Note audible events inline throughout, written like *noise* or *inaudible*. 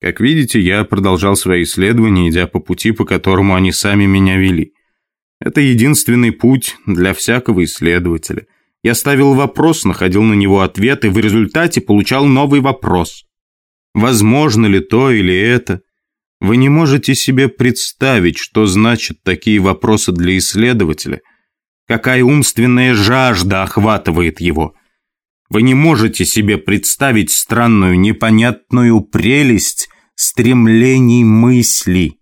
Как видите, я продолжал свои исследования, идя по пути, по которому они сами меня вели. Это единственный путь для всякого исследователя. Я ставил вопрос, находил на него ответ и в результате получал новый вопрос. Возможно ли то или это? Вы не можете себе представить, что значат такие вопросы для исследователя, какая умственная жажда охватывает его. Вы не можете себе представить странную, непонятную прелесть стремлений мысли.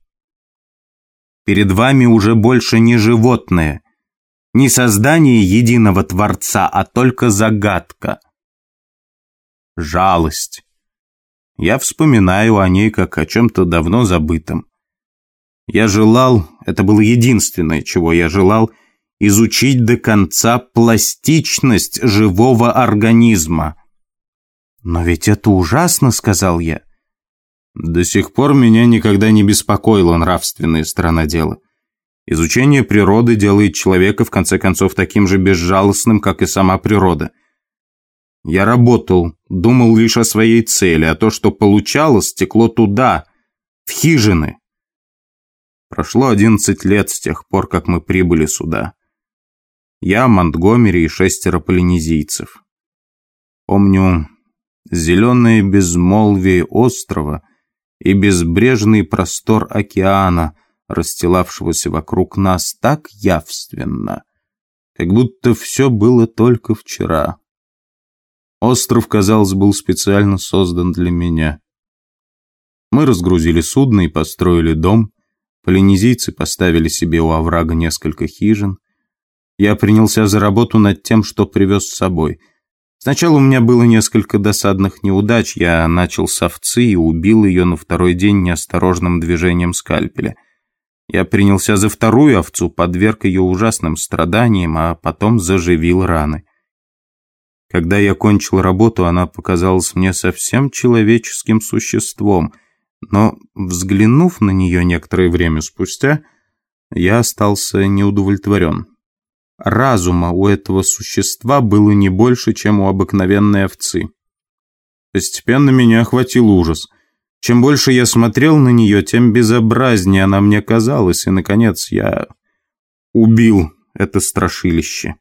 Перед вами уже больше не животное, не создание единого Творца, а только загадка. Жалость. Я вспоминаю о ней как о чем-то давно забытом. Я желал, это было единственное, чего я желал, изучить до конца пластичность живого организма. «Но ведь это ужасно», — сказал я. До сих пор меня никогда не беспокоила нравственная сторона дела. Изучение природы делает человека, в конце концов, таким же безжалостным, как и сама природа — я работал, думал лишь о своей цели, а то, что получалось, стекло туда, в хижины. Прошло одиннадцать лет с тех пор, как мы прибыли сюда. Я, Монтгомери и шестеро полинезийцев. Помню зеленое безмолвие острова и безбрежный простор океана, расстилавшегося вокруг нас так явственно, как будто все было только вчера. Остров, казалось, был специально создан для меня. Мы разгрузили судно и построили дом. Полинезийцы поставили себе у оврага несколько хижин. Я принялся за работу над тем, что привез с собой. Сначала у меня было несколько досадных неудач. Я начал с овцы и убил ее на второй день неосторожным движением скальпеля. Я принялся за вторую овцу, подверг ее ужасным страданиям, а потом заживил раны. Когда я кончил работу, она показалась мне совсем человеческим существом, но, взглянув на нее некоторое время спустя, я остался неудовлетворен. Разума у этого существа было не больше, чем у обыкновенной овцы. Постепенно меня охватил ужас. Чем больше я смотрел на нее, тем безобразнее она мне казалась, и, наконец, я убил это страшилище.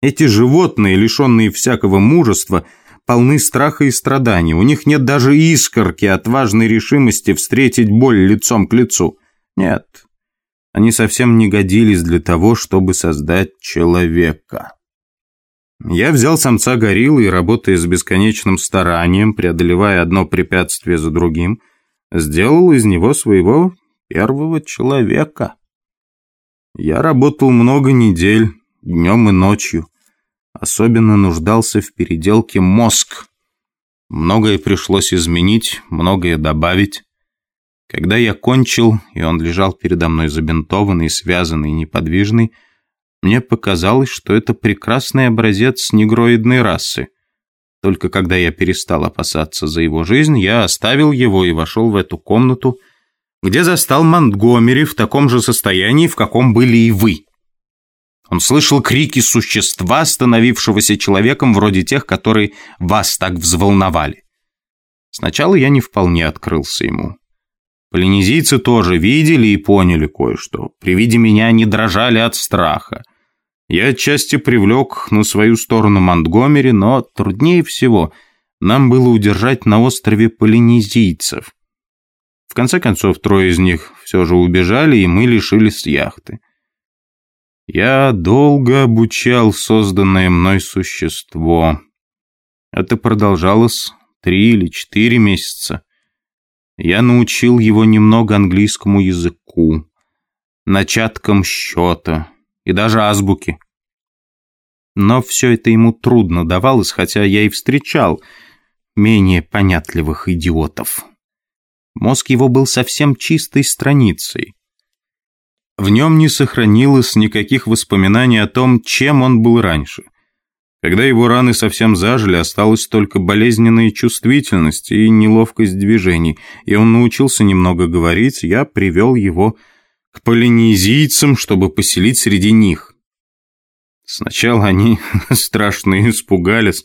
Эти животные, лишенные всякого мужества, полны страха и страданий. У них нет даже искорки отважной решимости встретить боль лицом к лицу. Нет, они совсем не годились для того, чтобы создать человека. Я взял самца гориллы и, работая с бесконечным старанием, преодолевая одно препятствие за другим, сделал из него своего первого человека. Я работал много недель, днем и ночью. Особенно нуждался в переделке мозг. Многое пришлось изменить, многое добавить. Когда я кончил, и он лежал передо мной забинтованный, связанный, неподвижный, мне показалось, что это прекрасный образец негроидной расы. Только когда я перестал опасаться за его жизнь, я оставил его и вошел в эту комнату, где застал Монтгомери в таком же состоянии, в каком были и вы. Он слышал крики существа, становившегося человеком вроде тех, которые вас так взволновали. Сначала я не вполне открылся ему. Полинезийцы тоже видели и поняли кое-что. При виде меня они дрожали от страха. Я отчасти привлек на свою сторону Монтгомери, но труднее всего нам было удержать на острове полинезийцев. В конце концов, трое из них все же убежали, и мы лишились яхты. Я долго обучал созданное мной существо. Это продолжалось три или четыре месяца. Я научил его немного английскому языку, начаткам счета и даже азбуки. Но все это ему трудно давалось, хотя я и встречал менее понятливых идиотов. Мозг его был совсем чистой страницей. В нем не сохранилось никаких воспоминаний о том, чем он был раньше. Когда его раны совсем зажили, осталась только болезненная чувствительность и неловкость движений, и он научился немного говорить, я привел его к полинезийцам, чтобы поселить среди них. Сначала они *laughs* страшно испугались,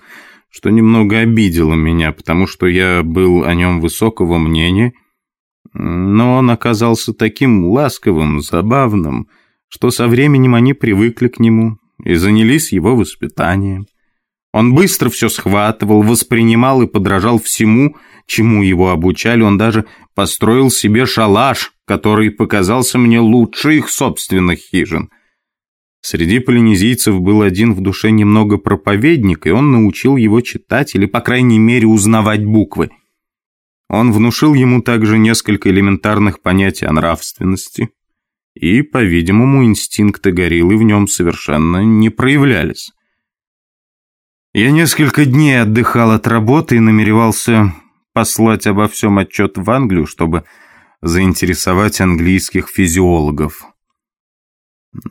что немного обидело меня, потому что я был о нем высокого мнения, но он оказался таким ласковым, забавным, что со временем они привыкли к нему и занялись его воспитанием. Он быстро все схватывал, воспринимал и подражал всему, чему его обучали. Он даже построил себе шалаш, который показался мне лучше их собственных хижин. Среди полинезийцев был один в душе немного проповедник, и он научил его читать или, по крайней мере, узнавать буквы. Он внушил ему также несколько элементарных понятий о нравственности, и, по-видимому, инстинкты гориллы в нем совершенно не проявлялись. Я несколько дней отдыхал от работы и намеревался послать обо всем отчет в Англию, чтобы заинтересовать английских физиологов.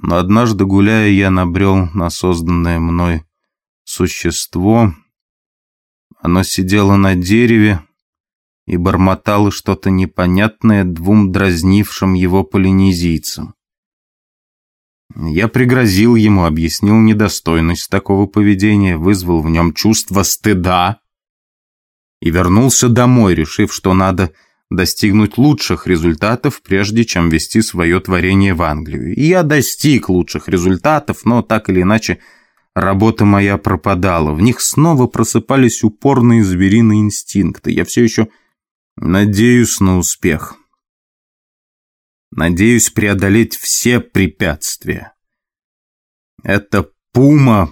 Но однажды, гуляя, я набрел на созданное мной существо. Оно сидело на дереве и бормотало что-то непонятное двум дразнившим его полинезийцам. Я пригрозил ему, объяснил недостойность такого поведения, вызвал в нем чувство стыда и вернулся домой, решив, что надо достигнуть лучших результатов, прежде чем вести свое творение в Англию. И я достиг лучших результатов, но так или иначе работа моя пропадала. В них снова просыпались упорные звериные инстинкты. Я все еще надеюсь на успех. Надеюсь преодолеть все препятствия. Эта пума